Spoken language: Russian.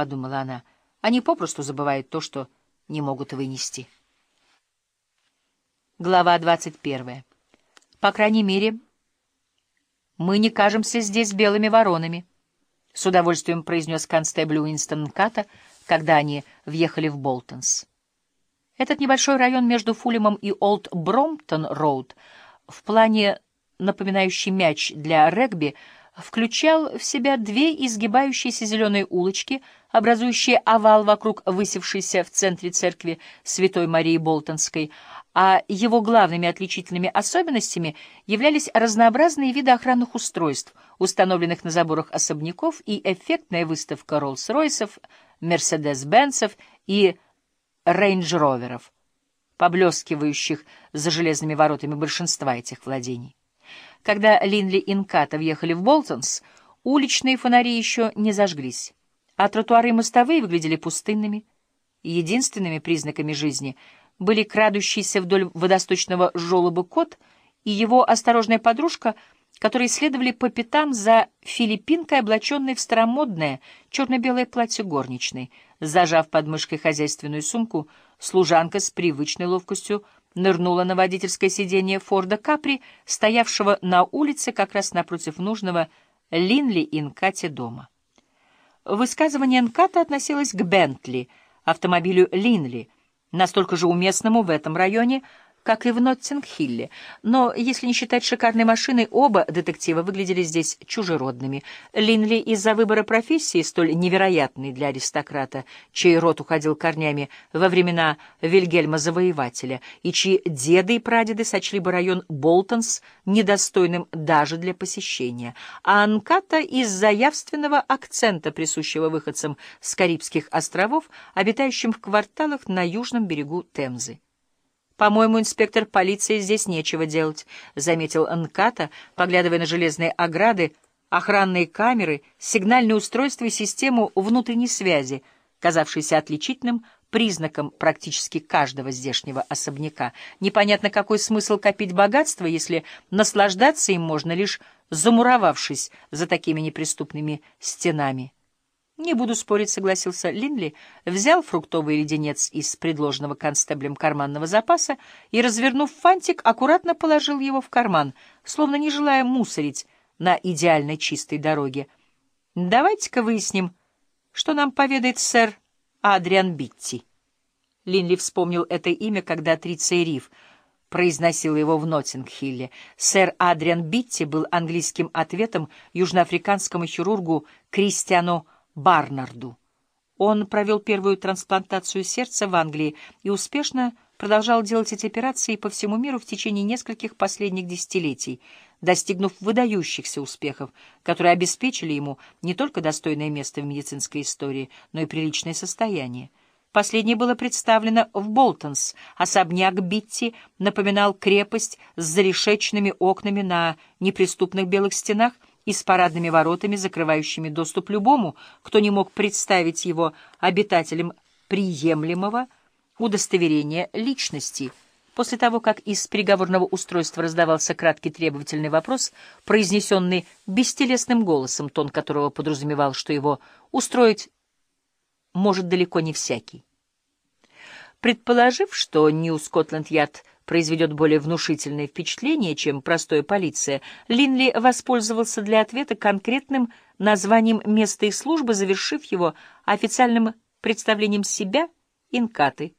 подумала она. Они попросту забывают то, что не могут вынести. Глава двадцать первая. По крайней мере, мы не кажемся здесь белыми воронами, — с удовольствием произнес констебль Уинстон Ката, когда они въехали в Болтонс. Этот небольшой район между Фулемом и Олд Бромптон-Роуд, в плане напоминающий мяч для регби, включал в себя две изгибающиеся зеленые улочки, образующие овал вокруг высевшейся в центре церкви Святой Марии Болтонской, а его главными отличительными особенностями являлись разнообразные виды охранных устройств, установленных на заборах особняков, и эффектная выставка Роллс-Ройсов, Мерседес-Бенцев и рейндж-роверов, поблескивающих за железными воротами большинства этих владений. Когда Линли и Нката въехали в Болтонс, уличные фонари еще не зажглись, а тротуары и мостовые выглядели пустынными. Единственными признаками жизни были крадущийся вдоль водосточного желоба кот и его осторожная подружка — которые следовали по пятам за филиппинкой, облаченной в старомодное черно-белое платье горничной. Зажав под мышкой хозяйственную сумку, служанка с привычной ловкостью нырнула на водительское сиденье Форда Капри, стоявшего на улице как раз напротив нужного Линли Инкате дома. Высказывание Нката относилось к Бентли, автомобилю Линли, настолько же уместному в этом районе, как и в Ноттинг-Хилле. Но, если не считать шикарной машины, оба детектива выглядели здесь чужеродными. Линли из-за выбора профессии, столь невероятной для аристократа, чей род уходил корнями во времена Вильгельма Завоевателя, и чьи деды и прадеды сочли бы район Болтонс недостойным даже для посещения. А Анката из-за явственного акцента, присущего выходцам с Карибских островов, обитающим в кварталах на южном берегу Темзы. «По-моему, инспектор полиции здесь нечего делать», — заметил Нката, поглядывая на железные ограды, охранные камеры, сигнальные устройства и систему внутренней связи, казавшиеся отличительным признаком практически каждого здешнего особняка. Непонятно, какой смысл копить богатство, если наслаждаться им можно лишь замуровавшись за такими неприступными стенами. «Не буду спорить», — согласился Линли, взял фруктовый леденец из предложенного констеблем карманного запаса и, развернув фантик, аккуратно положил его в карман, словно не желая мусорить на идеальной чистой дороге. «Давайте-ка выясним, что нам поведает сэр Адриан Битти». Линли вспомнил это имя, когда Триция Риф произносил его в Ноттингхилле. Сэр Адриан Битти был английским ответом южноафриканскому хирургу Кристиану Барнарду. Он провел первую трансплантацию сердца в Англии и успешно продолжал делать эти операции по всему миру в течение нескольких последних десятилетий, достигнув выдающихся успехов, которые обеспечили ему не только достойное место в медицинской истории, но и приличное состояние. Последнее было представлено в Болтонс. Особняк Битти напоминал крепость с зарешеченными окнами на неприступных белых стенах — и с парадными воротами, закрывающими доступ любому, кто не мог представить его обитателем приемлемого удостоверения личности. После того, как из переговорного устройства раздавался краткий требовательный вопрос, произнесенный бестелесным голосом, тон которого подразумевал, что его устроить может далеко не всякий. Предположив, что Нью-Скотланд-Ярд произведет более внушительное впечатление, чем простая полиция, Линли воспользовался для ответа конкретным названием места их службы, завершив его официальным представлением себя инкаты.